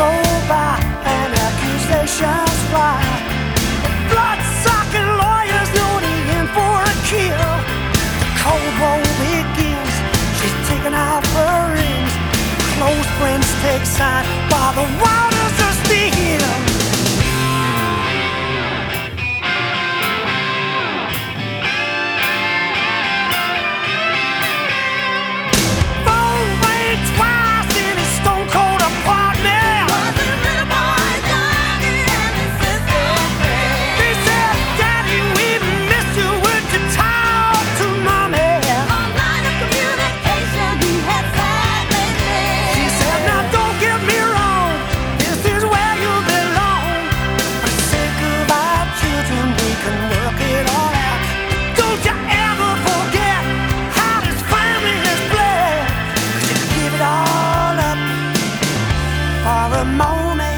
control. the moment.